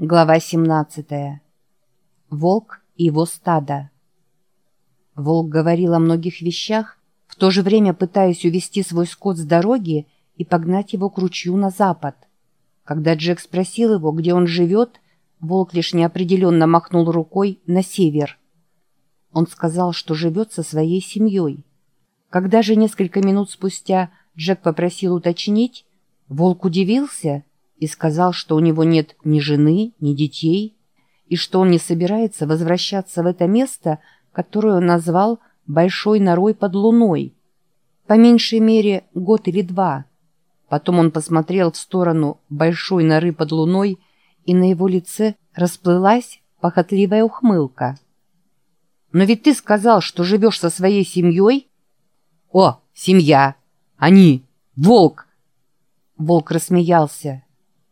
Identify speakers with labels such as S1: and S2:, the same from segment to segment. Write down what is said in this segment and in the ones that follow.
S1: Глава 17. Волк и его стадо. Волк говорил о многих вещах, в то же время пытаясь увести свой скот с дороги и погнать его к ручью на запад. Когда Джек спросил его, где он живет, волк лишь неопределенно махнул рукой на север. Он сказал, что живет со своей семьей. Когда же несколько минут спустя Джек попросил уточнить, волк удивился – и сказал, что у него нет ни жены, ни детей, и что он не собирается возвращаться в это место, которое он назвал «большой норой под луной». По меньшей мере год или два. Потом он посмотрел в сторону большой норы под луной, и на его лице расплылась похотливая ухмылка. «Но ведь ты сказал, что живешь со своей семьей?» «О, семья! Они! Волк!» Волк рассмеялся.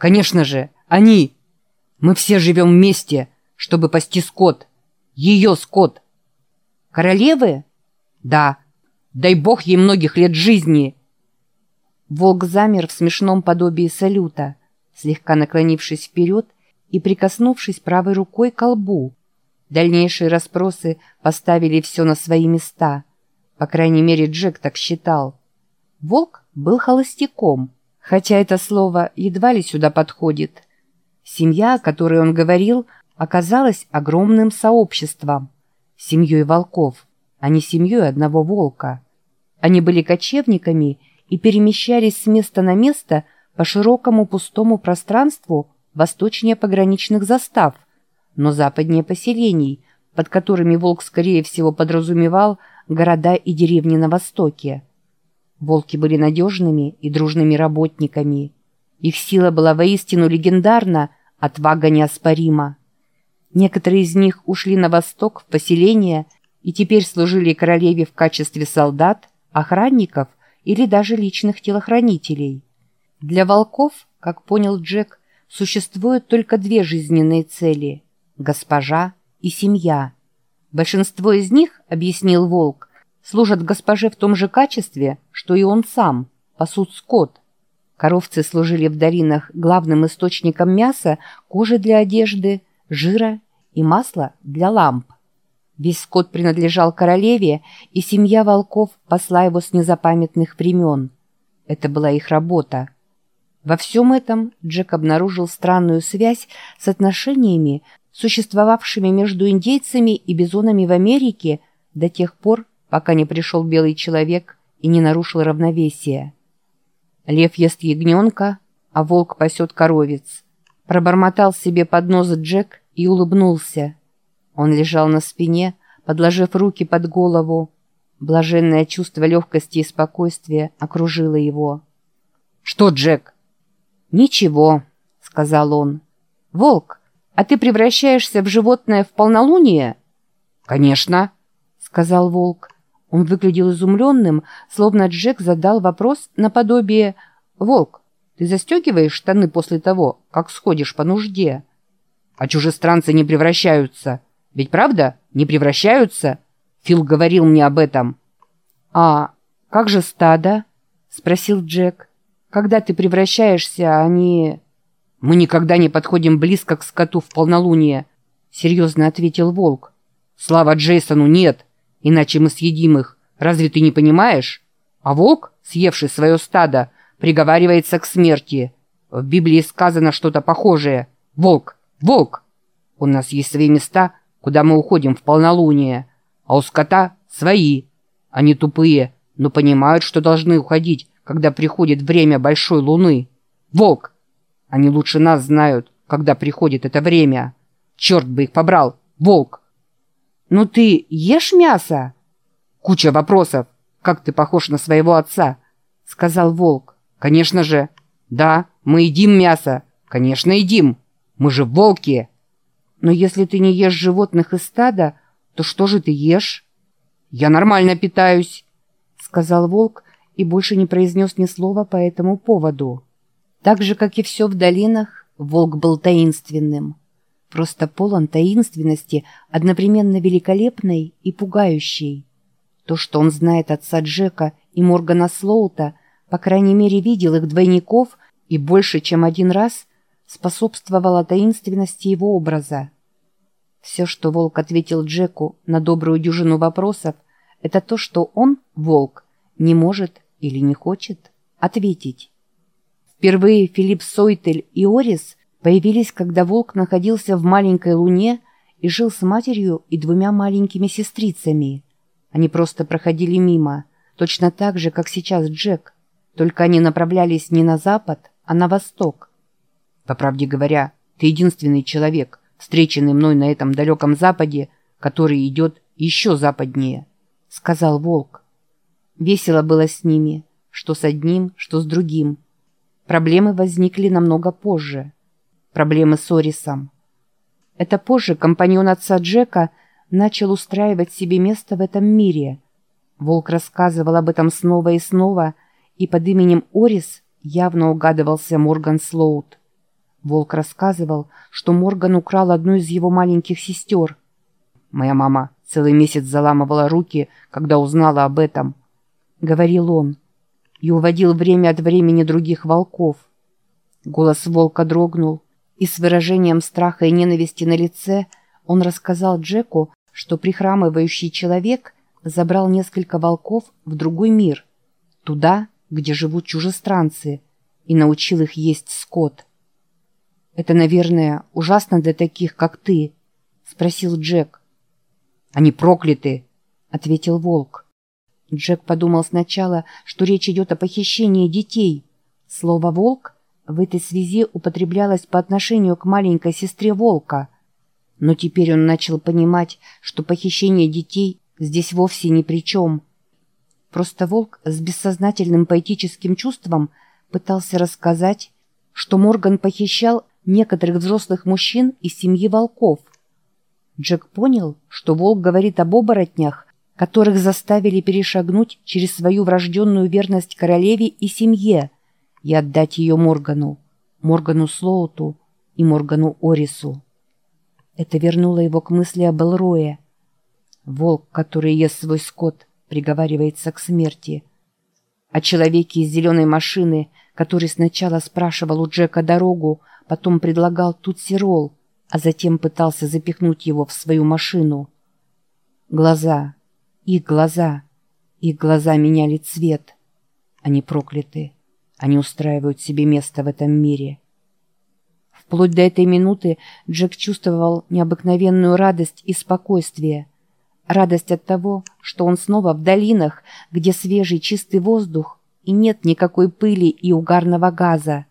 S1: Конечно же, они. Мы все живем вместе, чтобы пасти скот. Ее скот. Королевы? Да. Дай бог ей многих лет жизни. Волк замер в смешном подобии салюта, слегка наклонившись вперед и прикоснувшись правой рукой к лбу. Дальнейшие расспросы поставили все на свои места. По крайней мере, Джек так считал. Волк был холостяком — хотя это слово едва ли сюда подходит. Семья, о которой он говорил, оказалась огромным сообществом, семьей волков, а не семьей одного волка. Они были кочевниками и перемещались с места на место по широкому пустому пространству восточнее пограничных застав, но западнее поселений, под которыми волк, скорее всего, подразумевал города и деревни на востоке. Волки были надежными и дружными работниками. Их сила была воистину легендарна, отвага неоспорима. Некоторые из них ушли на восток в поселение и теперь служили королеве в качестве солдат, охранников или даже личных телохранителей. Для волков, как понял Джек, существуют только две жизненные цели – госпожа и семья. Большинство из них, объяснил волк, служат госпоже в том же качестве, что и он сам, пасут скот. Коровцы служили в долинах главным источником мяса, кожи для одежды, жира и масла для ламп. Весь скот принадлежал королеве, и семья волков посла его с незапамятных времен. Это была их работа. Во всем этом Джек обнаружил странную связь с отношениями, существовавшими между индейцами и бизонами в Америке до тех пор, пока не пришел белый человек и не нарушил равновесие. Лев ест ягненка, а волк пасет коровец. Пробормотал себе под нос Джек и улыбнулся. Он лежал на спине, подложив руки под голову. Блаженное чувство легкости и спокойствия окружило его. «Что, Джек?» «Ничего», — сказал он. «Волк, а ты превращаешься в животное в полнолуние?» «Конечно», — сказал волк. Он выглядел изумленным, словно Джек задал вопрос наподобие «Волк, ты застегиваешь штаны после того, как сходишь по нужде?» «А чужестранцы не превращаются. Ведь правда, не превращаются?» Фил говорил мне об этом. «А как же стадо?» — спросил Джек. «Когда ты превращаешься, они...» «Мы никогда не подходим близко к скоту в полнолуние», — серьезно ответил Волк. «Слава Джейсону, нет!» Иначе мы съедим их. Разве ты не понимаешь? А волк, съевший свое стадо, приговаривается к смерти. В Библии сказано что-то похожее. Волк! Волк! У нас есть свои места, куда мы уходим в полнолуние. А у скота свои. Они тупые, но понимают, что должны уходить, когда приходит время большой луны. Волк! Они лучше нас знают, когда приходит это время. Черт бы их побрал! Волк! «Ну ты ешь мясо?» «Куча вопросов. Как ты похож на своего отца?» — сказал волк. «Конечно же. Да, мы едим мясо. Конечно, едим. Мы же волки». «Но если ты не ешь животных из стада, то что же ты ешь?» «Я нормально питаюсь», — сказал волк и больше не произнес ни слова по этому поводу. Так же, как и все в долинах, волк был таинственным просто полон таинственности, одновременно великолепной и пугающей. То, что он знает отца Джека и Моргана Слоута, по крайней мере видел их двойников и больше, чем один раз, способствовало таинственности его образа. Все, что волк ответил Джеку на добрую дюжину вопросов, это то, что он, волк, не может или не хочет ответить. Впервые Филипп Сойтель и Орис появились, когда волк находился в маленькой луне и жил с матерью и двумя маленькими сестрицами. Они просто проходили мимо, точно так же, как сейчас Джек, только они направлялись не на запад, а на восток. По правде говоря, ты единственный человек, встреченный мной на этом далеком западе, который идет еще западнее, — сказал волк. Весело было с ними, что с одним, что с другим. Проблемы возникли намного позже. Проблемы с Орисом. Это позже компаньон отца Джека начал устраивать себе место в этом мире. Волк рассказывал об этом снова и снова, и под именем Орис явно угадывался Морган Слоут. Волк рассказывал, что Морган украл одну из его маленьких сестер. Моя мама целый месяц заламывала руки, когда узнала об этом. — говорил он, и уводил время от времени других волков. Голос волка дрогнул, и с выражением страха и ненависти на лице он рассказал Джеку, что прихрамывающий человек забрал несколько волков в другой мир, туда, где живут чужестранцы, и научил их есть скот. «Это, наверное, ужасно для таких, как ты?» — спросил Джек. «Они прокляты!» — ответил волк. Джек подумал сначала, что речь идет о похищении детей. Слово «волк» в этой связи употреблялось по отношению к маленькой сестре волка. Но теперь он начал понимать, что похищение детей здесь вовсе ни при чем. Просто волк с бессознательным поэтическим чувством пытался рассказать, что Морган похищал некоторых взрослых мужчин из семьи волков. Джек понял, что волк говорит об оборотнях, которых заставили перешагнуть через свою врожденную верность королеве и семье и отдать ее Моргану, Моргану Слоуту и Моргану Орису. Это вернуло его к мысли об Элрое. Волк, который ест свой скот, приговаривается к смерти. О человеке из зеленой машины, который сначала спрашивал у Джека дорогу, потом предлагал тут сирол, а затем пытался запихнуть его в свою машину. Глаза, их глаза, их глаза меняли цвет. Они прокляты. Они устраивают себе место в этом мире. Вплоть до этой минуты Джек чувствовал необыкновенную радость и спокойствие. Радость от того, что он снова в долинах, где свежий чистый воздух и нет никакой пыли и угарного газа,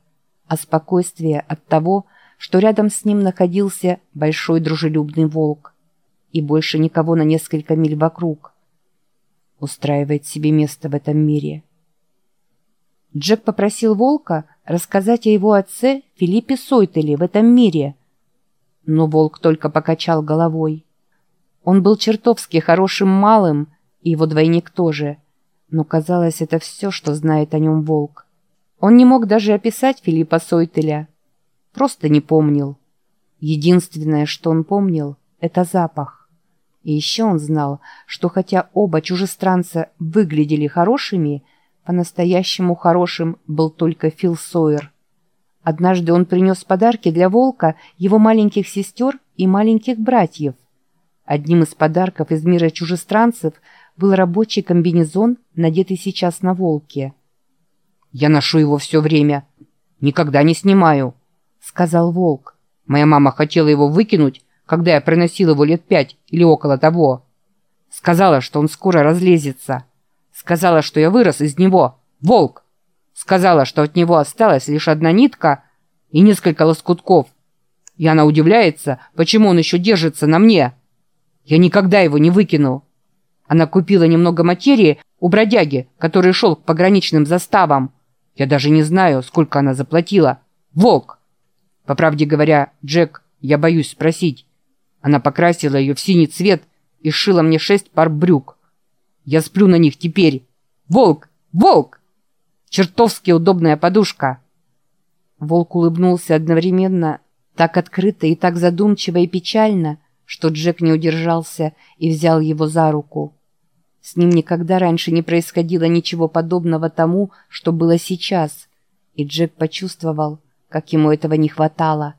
S1: а спокойствие от того, что рядом с ним находился большой дружелюбный волк и больше никого на несколько миль вокруг устраивает себе место в этом мире. Джек попросил Волка рассказать о его отце Филиппе Сойтеле в этом мире. Но Волк только покачал головой. Он был чертовски хорошим малым, и его двойник тоже. Но казалось, это все, что знает о нем Волк. Он не мог даже описать Филиппа Сойтеля. Просто не помнил. Единственное, что он помнил, это запах. И еще он знал, что хотя оба чужестранца выглядели хорошими, по-настоящему хорошим был только Фил Сойер. Однажды он принес подарки для волка его маленьких сестер и маленьких братьев. Одним из подарков из мира чужестранцев был рабочий комбинезон, надетый сейчас на волке. «Я ношу его все время. Никогда не снимаю», — сказал волк. «Моя мама хотела его выкинуть, когда я приносил его лет пять или около того. Сказала, что он скоро разлезется. Сказала, что я вырос из него. Волк! Сказала, что от него осталась лишь одна нитка и несколько лоскутков. И она удивляется, почему он еще держится на мне. Я никогда его не выкину. Она купила немного материи у бродяги, который шел к пограничным заставам. Я даже не знаю, сколько она заплатила. Волк! По правде говоря, Джек, я боюсь спросить, она покрасила ее в синий цвет и сшила мне шесть пар брюк. Я сплю на них теперь. Волк! Волк! Чертовски удобная подушка. Волк улыбнулся одновременно, так открыто и так задумчиво и печально, что Джек не удержался и взял его за руку. С ним никогда раньше не происходило ничего подобного тому, что было сейчас, и Джек почувствовал, как ему этого не хватало.